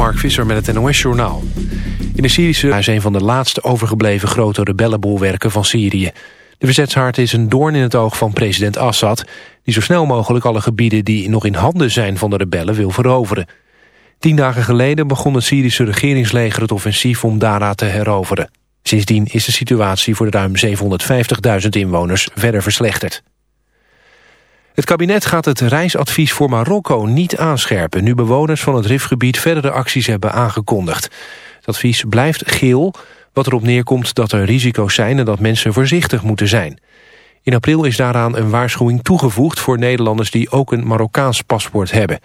Mark Visser met het NOS-journaal. In de Syrische is een van de laatste overgebleven grote rebellenbolwerken van Syrië. De verzetshaard is een doorn in het oog van president Assad... die zo snel mogelijk alle gebieden die nog in handen zijn van de rebellen wil veroveren. Tien dagen geleden begon het Syrische regeringsleger het offensief om Dara te heroveren. Sindsdien is de situatie voor de ruim 750.000 inwoners verder verslechterd. Het kabinet gaat het reisadvies voor Marokko niet aanscherpen... nu bewoners van het Rifgebied verdere acties hebben aangekondigd. Het advies blijft geel, wat erop neerkomt dat er risico's zijn... en dat mensen voorzichtig moeten zijn. In april is daaraan een waarschuwing toegevoegd... voor Nederlanders die ook een Marokkaans paspoort hebben.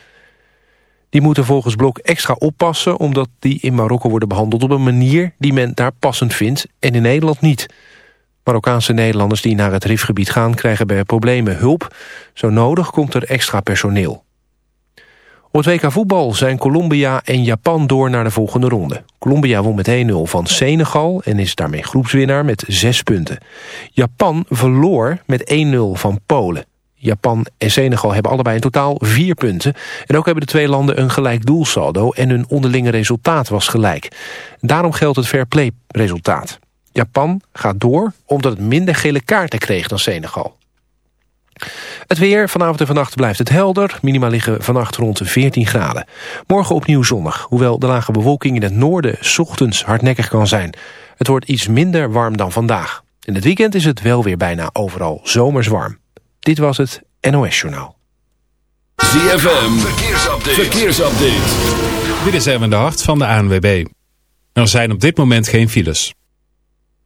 Die moeten volgens Blok extra oppassen... omdat die in Marokko worden behandeld op een manier... die men daar passend vindt en in Nederland niet... Marokkaanse Nederlanders die naar het RIF-gebied gaan... krijgen bij problemen hulp. Zo nodig komt er extra personeel. Op het WK voetbal zijn Colombia en Japan door naar de volgende ronde. Colombia won met 1-0 van Senegal en is daarmee groepswinnaar met 6 punten. Japan verloor met 1-0 van Polen. Japan en Senegal hebben allebei in totaal 4 punten. En ook hebben de twee landen een gelijk doelsaldo en hun onderlinge resultaat was gelijk. Daarom geldt het fair play resultaat. Japan gaat door omdat het minder gele kaarten kreeg dan Senegal. Het weer, vanavond en vannacht blijft het helder. Minima liggen vannacht rond 14 graden. Morgen opnieuw zonnig, hoewel de lage bewolking in het noorden... ochtends hardnekkig kan zijn. Het wordt iets minder warm dan vandaag. In het weekend is het wel weer bijna overal zomers warm. Dit was het NOS Journaal. ZFM, verkeersupdate. verkeersupdate. Dit is Erwin de Hart van de ANWB. Er zijn op dit moment geen files.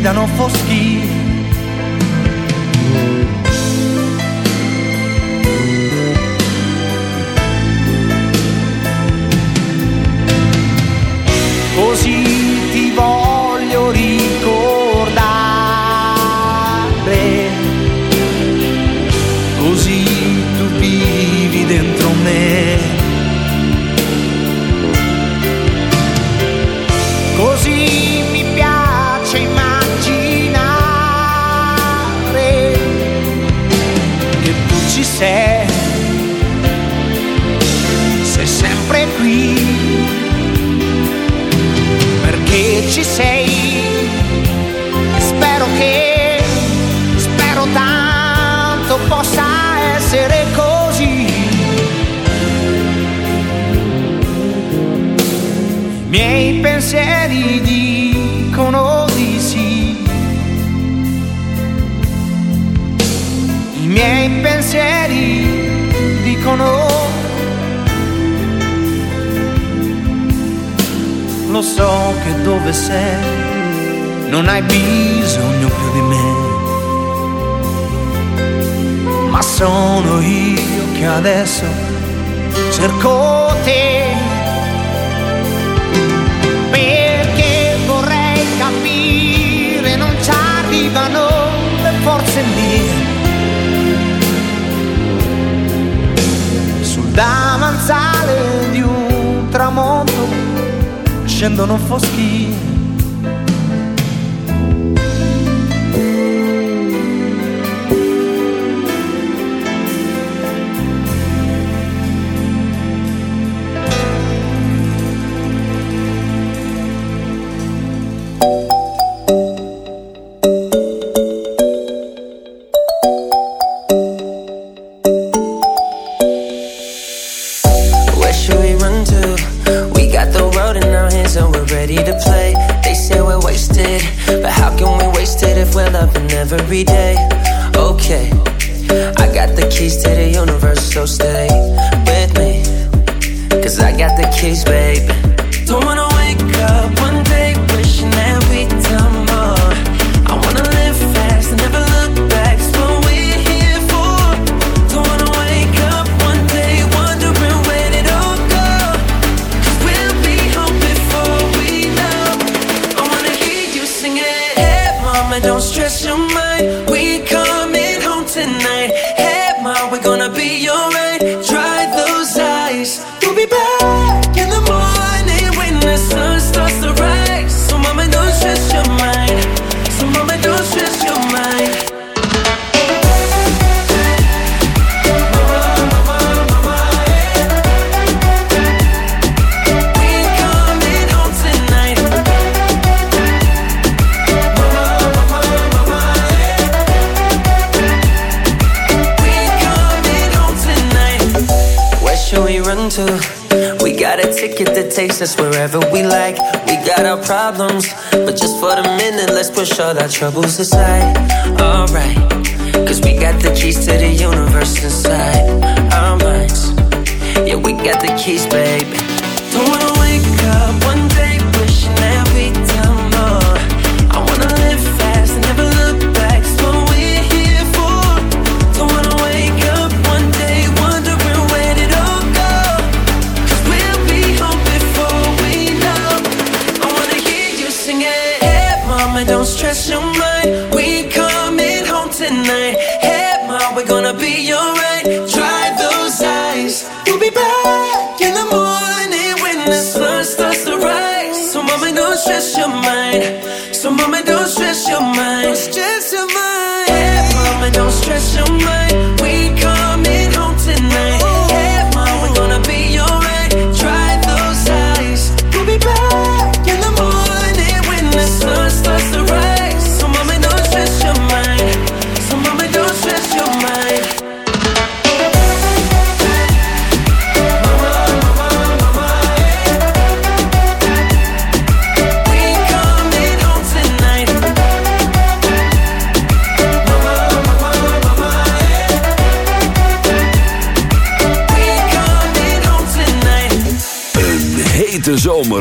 sfidano foschi.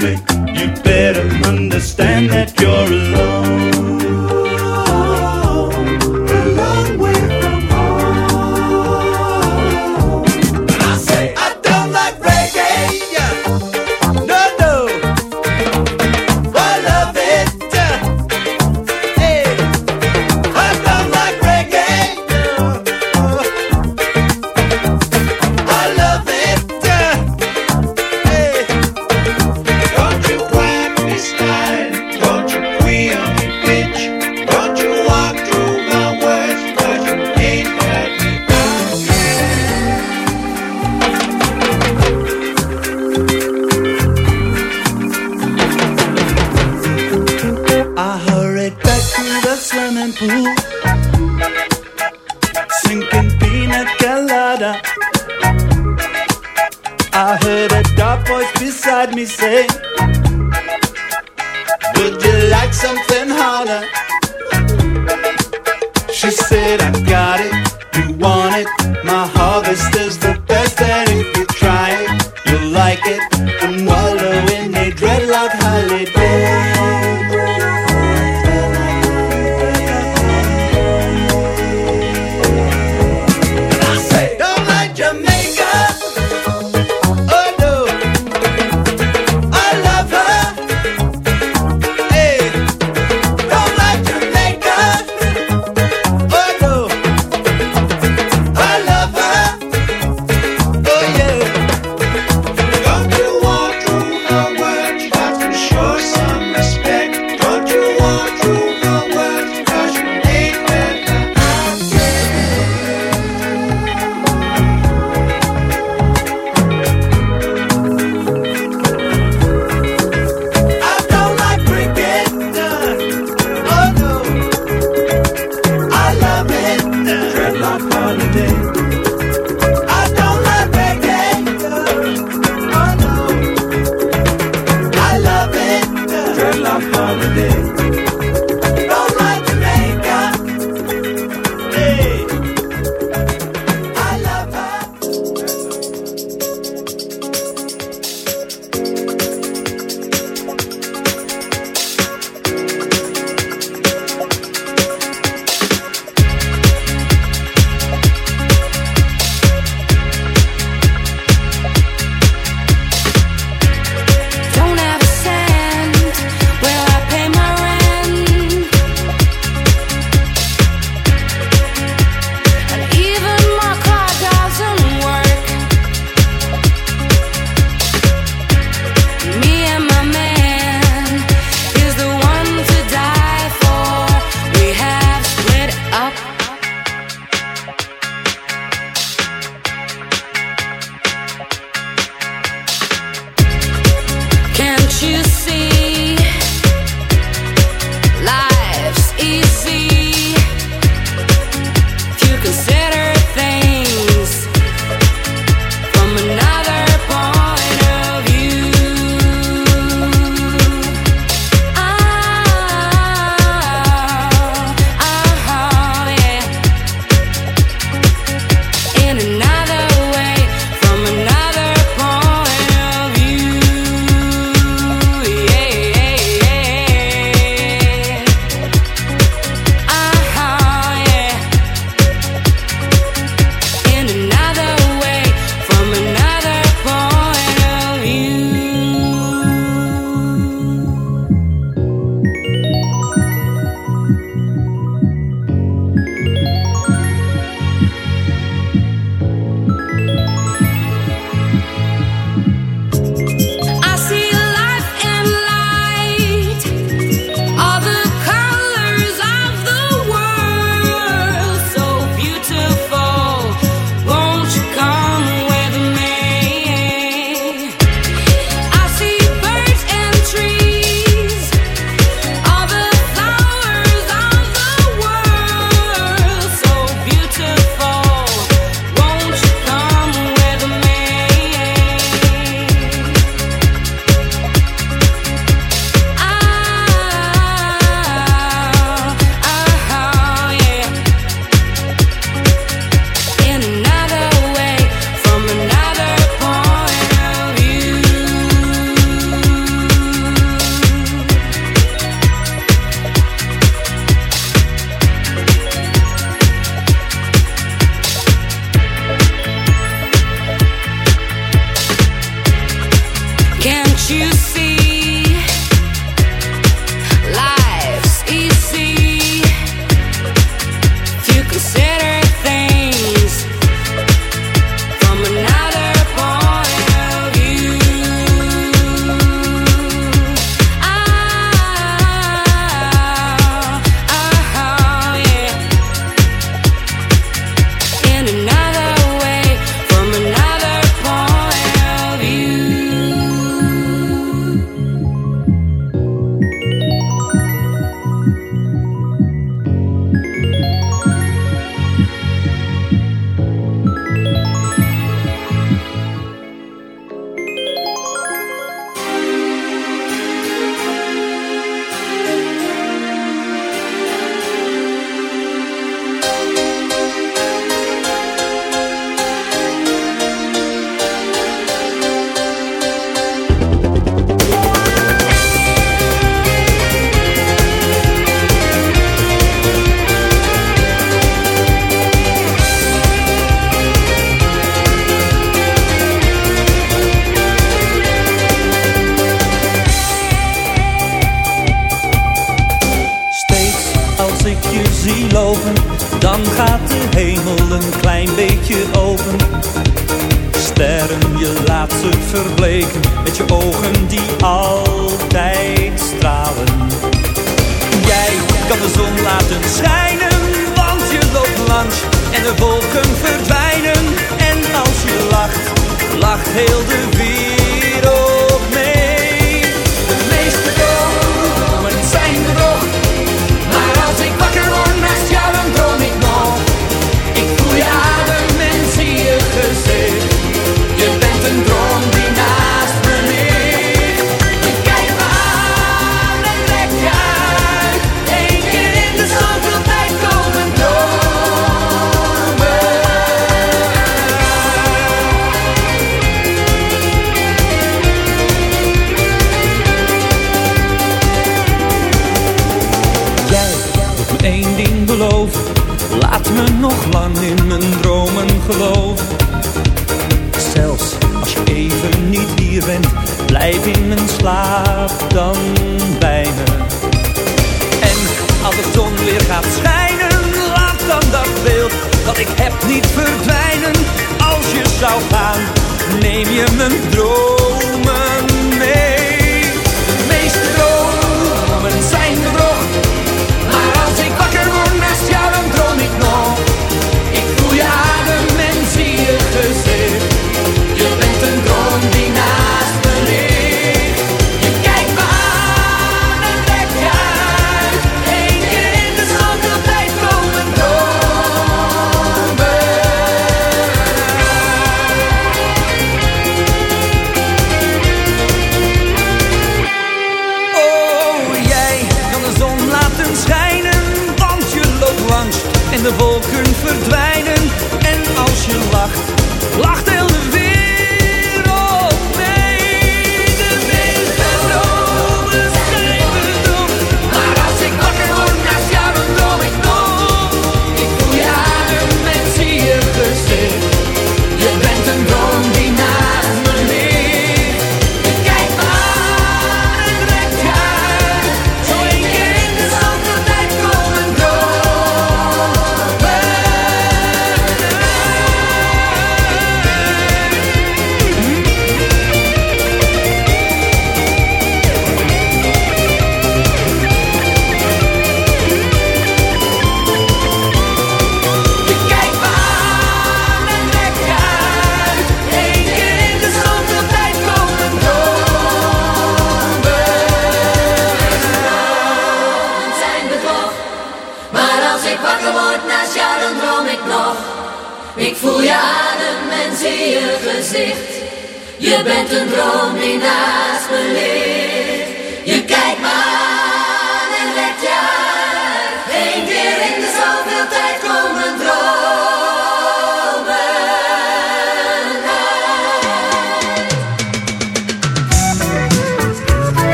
me.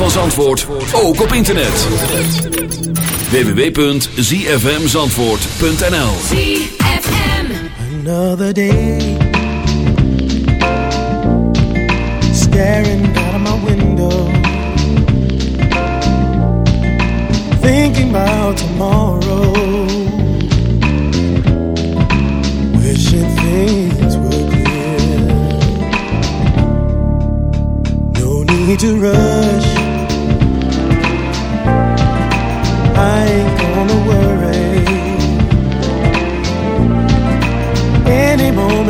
Van Zandvoort, ook op internet. www.zfmzandvoort.nl Another day. Staring out of my window. Thinking about tomorrow. Wishing things were clear. No need to rush.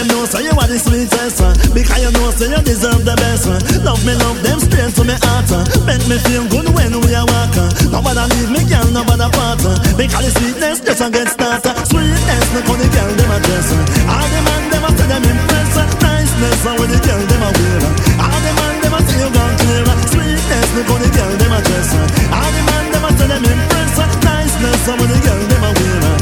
them know, say you are the sweetest. Because you know, say you deserve the best. Love me, love them straight to my heart. Uh. Make me feel good when we are walking. Nobody leave me, girl, nobody part. Uh. Because the sweetness just a get started. Sweetness, no for the girl, them a address. Uh. All the man, them a say them impress. Niceness, when the girl, them a wear. All the man, them a say you gone clear. Sweetness, no for the girl, them a address. All the man, them a say them impress. Niceness, when the girl, them a wear.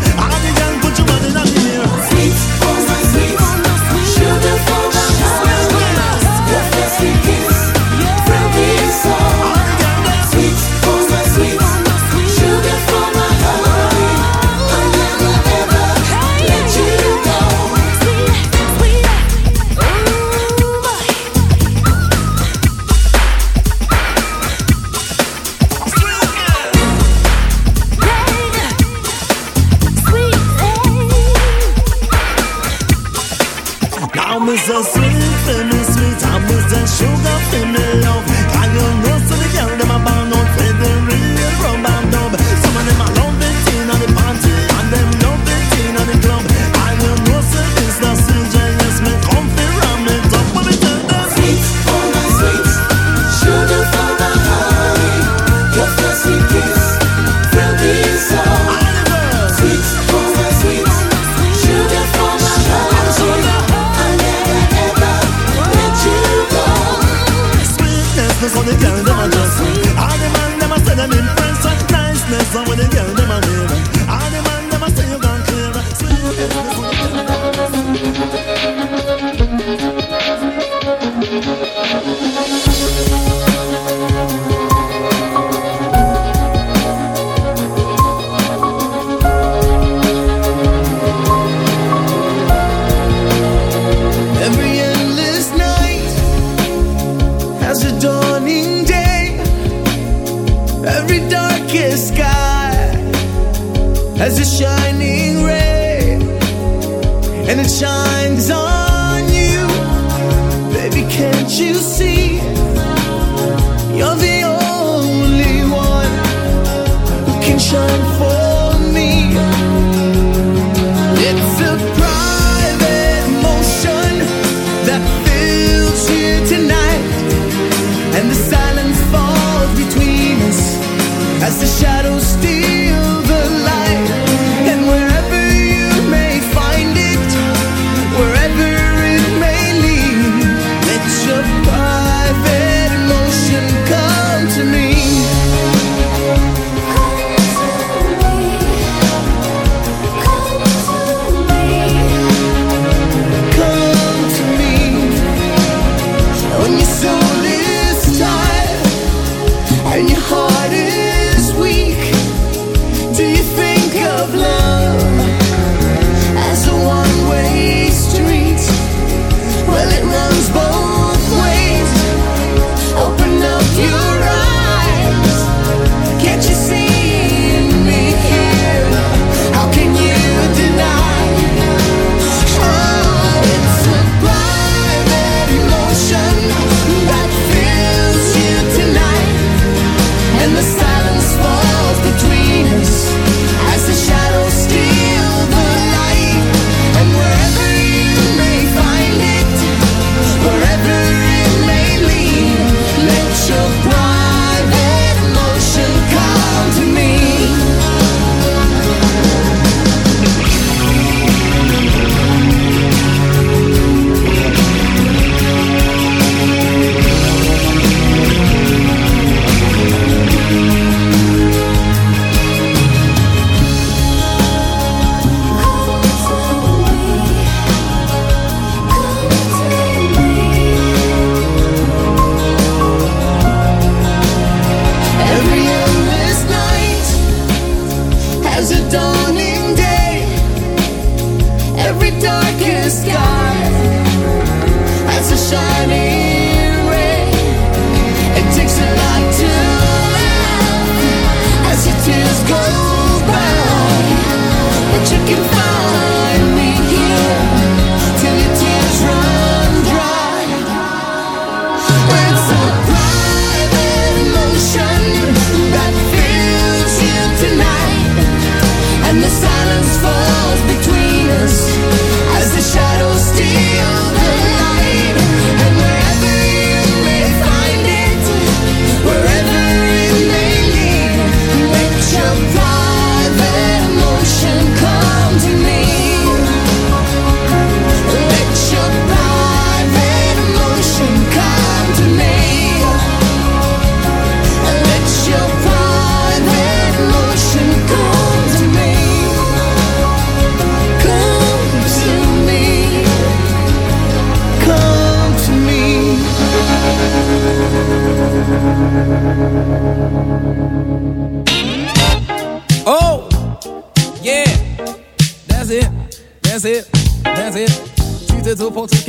son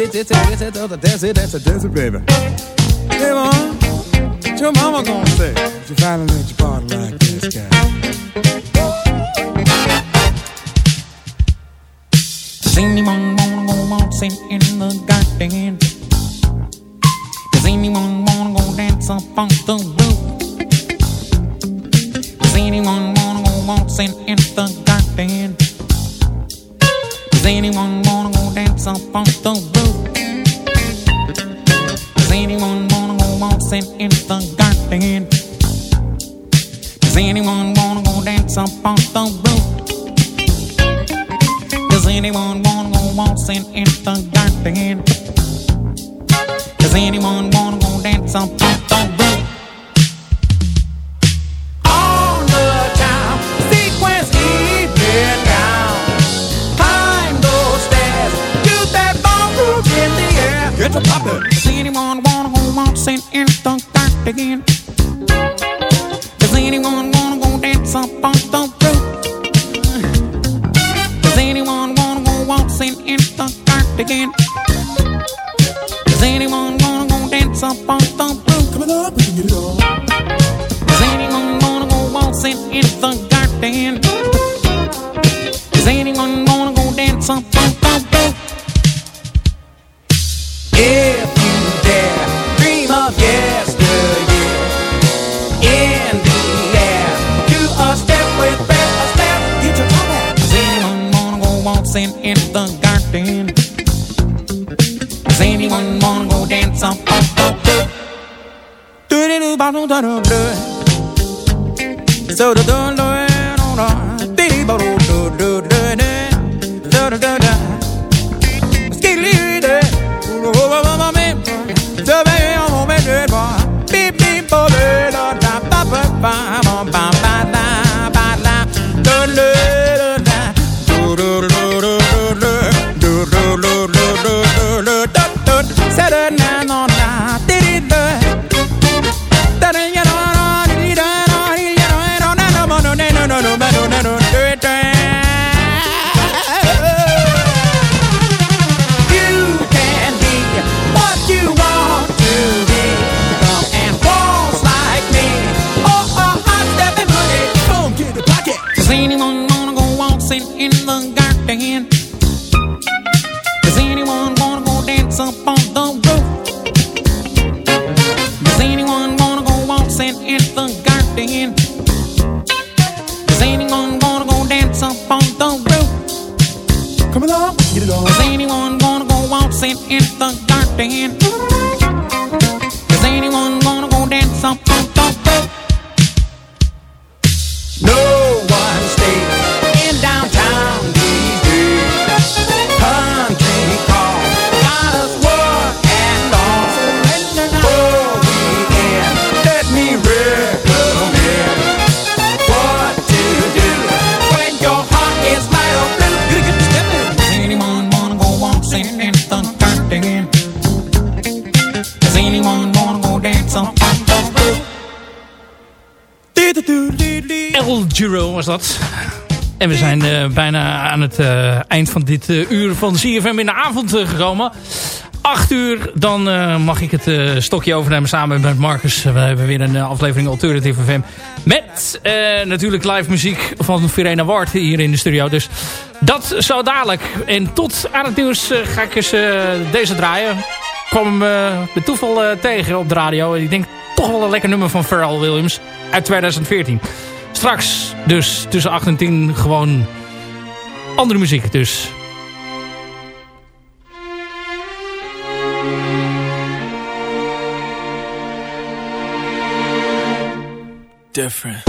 get it, get it, the dance it, that's a desert, baby. Hey, mom, what your mama gonna say? If you finally let your partner like this guy. parlons d'un homme Giro was dat. En we zijn eh, bijna aan het eh, eind van dit eh, uur van CFM in de avond gekomen. 8 uur, dan mag ik het stokje overnemen samen met Marcus. We hebben weer een aflevering Alternative FM. Met natuurlijk live muziek van Verena Ward hier in de studio. Dus dat zo dadelijk. En tot aan het nieuws ga ik deze draaien. Ik kwam hem met toeval tegen op de radio. En ik denk toch wel een lekker nummer van Pharrell Williams uit 2014. Straks dus tussen 8 en 10 gewoon andere muziek dus. Different.